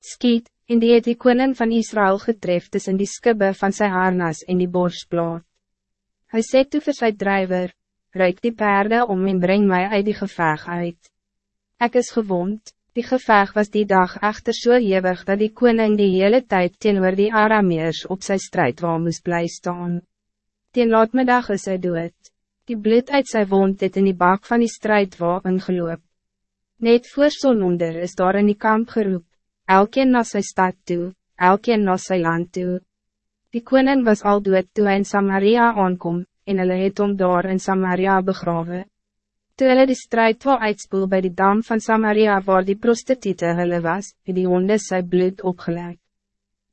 Skiet, en die het die koning van Israël getref tussen die skibbe van sy harnas en die borstplaat. Hij sê toe vir sy drijver, ruik die perde om en breng mij uit die geveg uit. Ik is gewond, die geveg was die dag echter so ewig dat die koning die hele tijd teenoor die Arameers op zijn strijd waar moest blij staan. Teen laatmiddag is hy dood, die bloed uit sy wond het in die bak van die strijd waar ingeloop. Net voor zononder is daar in die kamp geroep, elkeen na sy stad toe, elkeen na sy land toe. Die koning was al dood toe hy in Samaria aankom, en hulle het om daar in Samaria begrawe. Toe hulle die strijd wel uitspoel bij die dam van Samaria waar die prostitute hulle was, het die honde sy bloed opgeleg.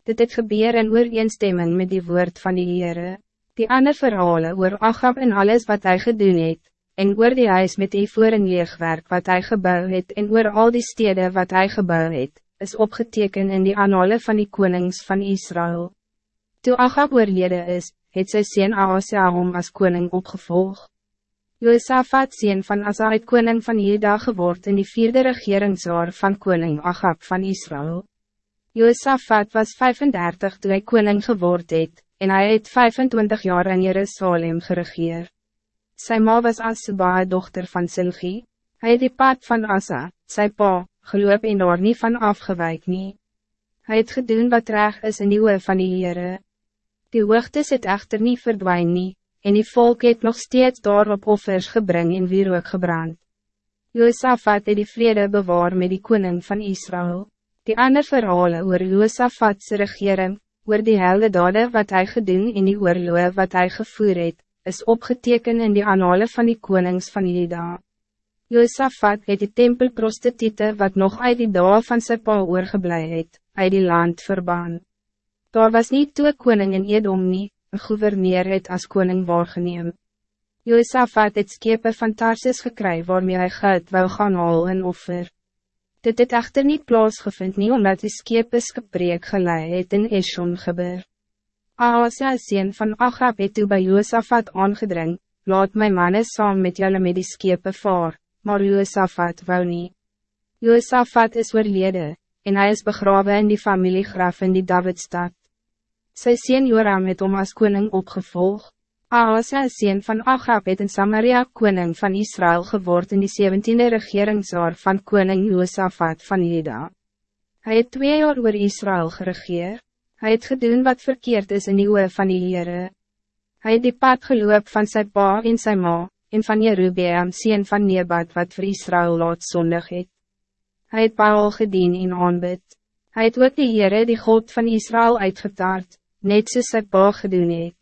Dit het gebeur in ooreenstemming met die woord van die Heere. Die ander verhalen oor Achab en alles wat hij gedoen het, en oor die huis met die voor en leegwerk wat hij gebouw het en oor al die steden wat hij gebouw het, is opgeteken in die anale van die konings van Israël. Toe Agab oorlede is, het sy sien Ahasia hom as koning opgevolg. Josafat sien van Asa het koning van Juda geword in die vierde regeringsjaar van koning Agab van Israël. Josafat was 35 toen hij koning geword het, en hij het 25 jaar in Jerusalem geregeer. Sy ma was Asuba dochter van Silgi, hij het die pad van Asa, sy pa, geloop en daar nie van afgewijk nie. Hij het gedoen wat reg is in die oe van die Heere. Die hoogtes het echter niet verdwijn nie, en die volk het nog steeds daarop offers gebring en wierook gebrand. Josafat het die vrede bewaar met die koning van Israël. Die ander verhalen oor Josafatse regering, oor die helde dade wat hij gedoen in die oorloge wat hij gevoer het, is opgeteken in die anale van die konings van Juda. Josafat het die tempelprostitute wat nog uit die daal van sy pa oorgeblij het, uit die land verbaan. Daar was niet toe koning in Edom nie, een gouverneur het as koning waargeneem. Josafat het skepe van Tarsis gekry waarmee hy goud wou gaan haal en offer. Dit het echter niet plaasgevind nie omdat die skepe skepreek gelei het in Eshon gebeur. Ahasia sien van Achab het toe by Josafat aangedring, laat my manne saam met julle met die skepe vaar, maar Josafat wou nie. Josafat is oorlede, en hij is begraven in die familiegraf in die Davidstad. Sy sien Joram het om as koning opgevolg. Ahasa sien van Achab het in Samaria koning van Israël geword in die 17e regeringsjaar van koning Josafat van Juda. Hij het twee jaar oor Israël geregeer. Hij het gedoen wat verkeerd is in die oe van die Heere. Hy het die pad geloop van zijn pa en sy ma, en van Jerubeam sien van Nebat wat voor Israël laat zondig het. Hy het Paul gedien in aanbid. Hij het ook die Heere die God van Israël uitgetaard net soos sy pa gedoen het.